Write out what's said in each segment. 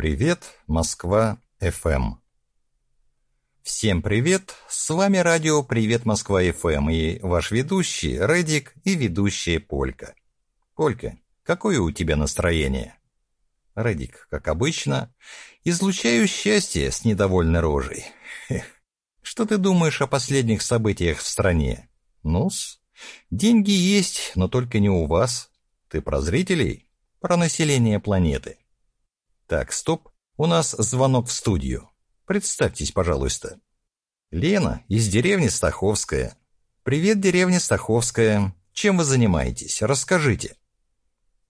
Привет, Москва, ФМ. Всем привет, с вами радио «Привет, Москва, ФМ» и ваш ведущий Редик и ведущая Полька. Полька, какое у тебя настроение? Редик, как обычно, излучаю счастье с недовольной рожей. Эх, что ты думаешь о последних событиях в стране? Ну-с, деньги есть, но только не у вас. Ты про зрителей? Про население планеты. Так, стоп, у нас звонок в студию. Представьтесь, пожалуйста. Лена из деревни Стаховская. Привет, деревня Стаховская. Чем вы занимаетесь? Расскажите.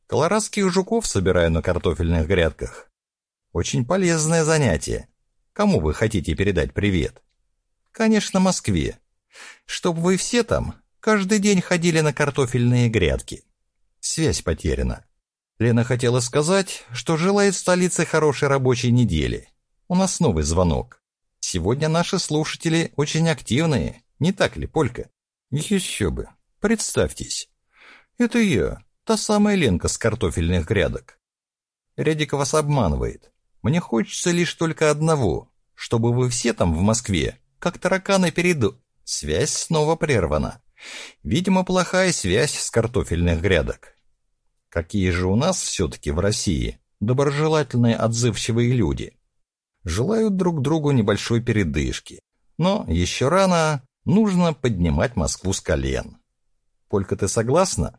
Колорадских жуков собираю на картофельных грядках. Очень полезное занятие. Кому вы хотите передать привет? Конечно, Москве. Чтоб вы все там каждый день ходили на картофельные грядки. Связь потеряна. Лена хотела сказать, что желает столице хорошей рабочей недели. У нас новый звонок. Сегодня наши слушатели очень активные, не так ли, Полька? Еще бы. Представьтесь. Это я, та самая Ленка с картофельных грядок. Рядик вас обманывает. Мне хочется лишь только одного, чтобы вы все там в Москве, как тараканы перед... Связь снова прервана. Видимо, плохая связь с картофельных грядок. Какие же у нас все-таки в России доброжелательные отзывчивые люди. Желают друг другу небольшой передышки. Но еще рано, нужно поднимать Москву с колен. Полька, ты согласна?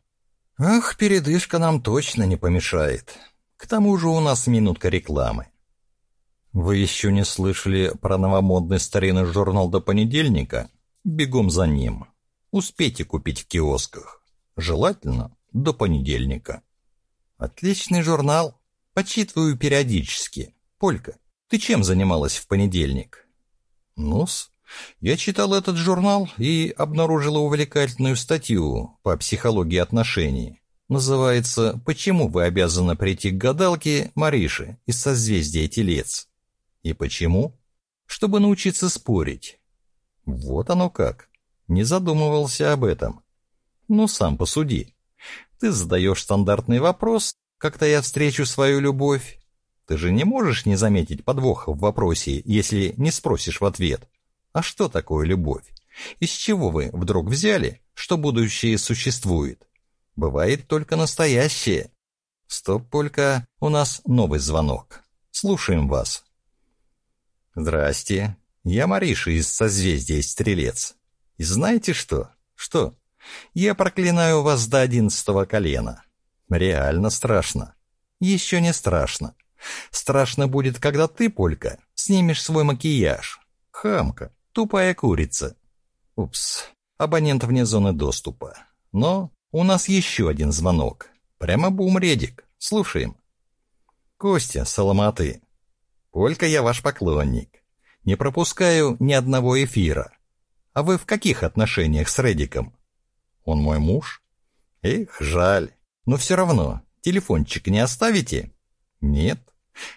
Ах, передышка нам точно не помешает. К тому же у нас минутка рекламы. Вы еще не слышали про новомодный старинный журнал до понедельника? Бегом за ним. Успейте купить в киосках. Желательно до понедельника. Отличный журнал. Почитываю периодически. Полька, ты чем занималась в понедельник? Ну-с, я читал этот журнал и обнаружила увлекательную статью по психологии отношений. Называется «Почему вы обязаны прийти к гадалке Мариши из созвездия Телец?» И почему? Чтобы научиться спорить. Вот оно как. Не задумывался об этом. Ну, сам посуди. Ты задаешь стандартный вопрос, как-то я встречу свою любовь. Ты же не можешь не заметить подвоха в вопросе, если не спросишь в ответ. А что такое любовь? Из чего вы вдруг взяли, что будущее существует? Бывает только настоящее. Стоп, Полька, у нас новый звонок. Слушаем вас. Здрасте. Я Мариша из созвездия Стрелец. И знаете что? Что? Я проклинаю вас до одиннадцатого колена. Реально страшно. Еще не страшно. Страшно будет, когда ты, Полька, снимешь свой макияж. Хамка, тупая курица. Упс, абонент вне зоны доступа. Но у нас еще один звонок. Прямо бум-редик. Слушаем. Костя, Соломаты. Полька, я ваш поклонник. Не пропускаю ни одного эфира. А вы в каких отношениях с Редиком? Он мой муж? Эх, жаль. Но все равно, телефончик не оставите? Нет.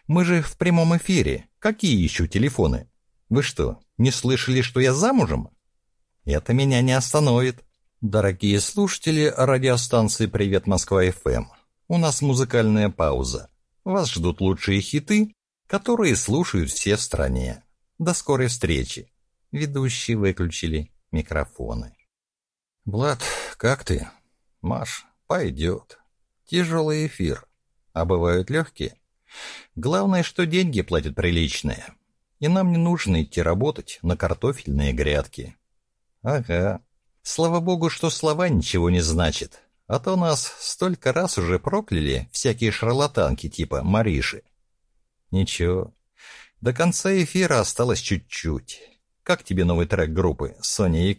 Мы же в прямом эфире. Какие еще телефоны? Вы что, не слышали, что я замужем? Это меня не остановит. Дорогие слушатели радиостанции «Привет, Москва-ФМ», у нас музыкальная пауза. Вас ждут лучшие хиты, которые слушают все в стране. До скорой встречи. Ведущие выключили микрофоны. «Влад, как ты?» «Маш, пойдет. Тяжелый эфир. А бывают легкие. Главное, что деньги платят приличные. И нам не нужно идти работать на картофельные грядки». «Ага. Слава богу, что слова ничего не значат. А то нас столько раз уже прокляли всякие шарлатанки типа Мариши». «Ничего. До конца эфира осталось чуть-чуть. Как тебе новый трек группы «Соня и?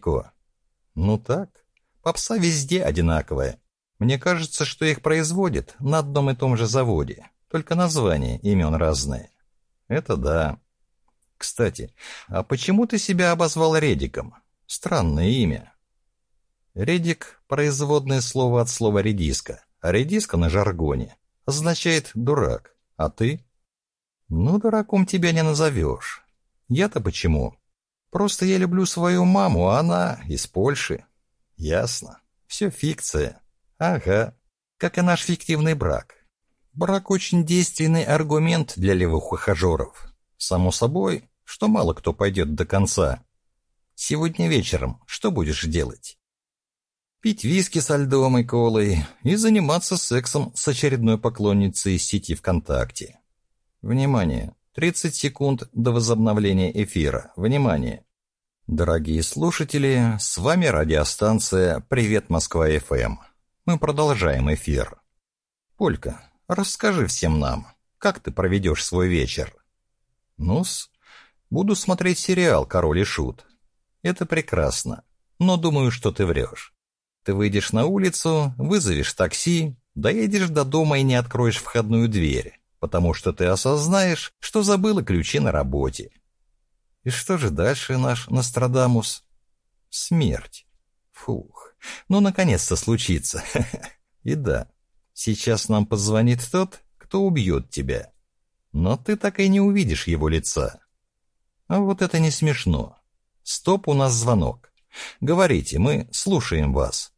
Ну так, попса везде одинаковая. Мне кажется, что их производят на одном и том же заводе, только названия имен разные. Это да. Кстати, а почему ты себя обозвал Редиком? Странное имя. Редик — производное слово от слова «редиска», а редиска на жаргоне означает «дурак». А ты? Ну, дураком тебя не назовешь. Я-то почему? Просто я люблю свою маму, а она из Польши. Ясно. Все фикция. Ага. Как и наш фиктивный брак. Брак очень действенный аргумент для левых ухажеров. Само собой, что мало кто пойдет до конца. Сегодня вечером что будешь делать? Пить виски со льдом и колой и заниматься сексом с очередной поклонницей сети ВКонтакте. Внимание! 30 секунд до возобновления эфира. Внимание! Дорогие слушатели, с вами радиостанция «Привет, Москва-ФМ». Мы продолжаем эфир. Полька, расскажи всем нам, как ты проведешь свой вечер? Ну-с, буду смотреть сериал «Король и Шут». Это прекрасно, но думаю, что ты врешь. Ты выйдешь на улицу, вызовешь такси, доедешь до дома и не откроешь входную дверь потому что ты осознаешь, что забыла ключи на работе. И что же дальше наш Нострадамус? Смерть. Фух, ну наконец-то случится. И да, сейчас нам позвонит тот, кто убьет тебя. Но ты так и не увидишь его лица. А вот это не смешно. Стоп, у нас звонок. Говорите, мы слушаем вас.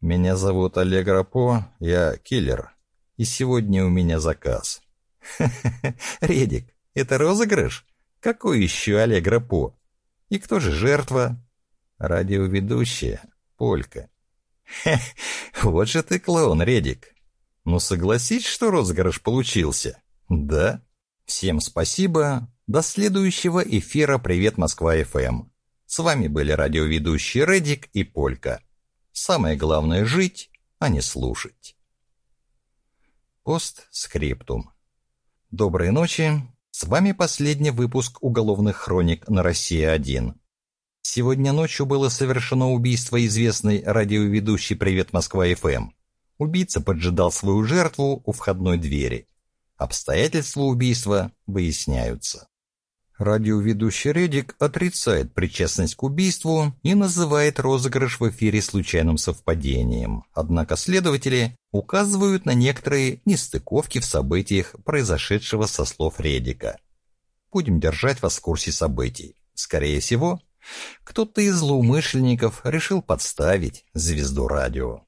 Меня зовут Олег Рапо, я киллер и сегодня у меня заказ. Редик, это розыгрыш? Какой еще Аллегро По? И кто же жертва? Радиоведущая, Полька. вот же ты клоун, Редик. Ну согласись, что розыгрыш получился? Да? Всем спасибо. До следующего эфира «Привет, Москва-ФМ». С вами были радиоведущие Редик и Полька. Самое главное — жить, а не слушать. Постскриптум. Доброй ночи. С вами последний выпуск уголовных хроник на Россия-1. Сегодня ночью было совершено убийство известной радиоведущей «Привет, Москва-ФМ». Убийца поджидал свою жертву у входной двери. Обстоятельства убийства выясняются. Радиоведущий Редик отрицает причастность к убийству и называет розыгрыш в эфире случайным совпадением. Однако следователи указывают на некоторые нестыковки в событиях, произошедшего со слов Редика. Будем держать вас в курсе событий. Скорее всего, кто-то из злоумышленников решил подставить звезду радио.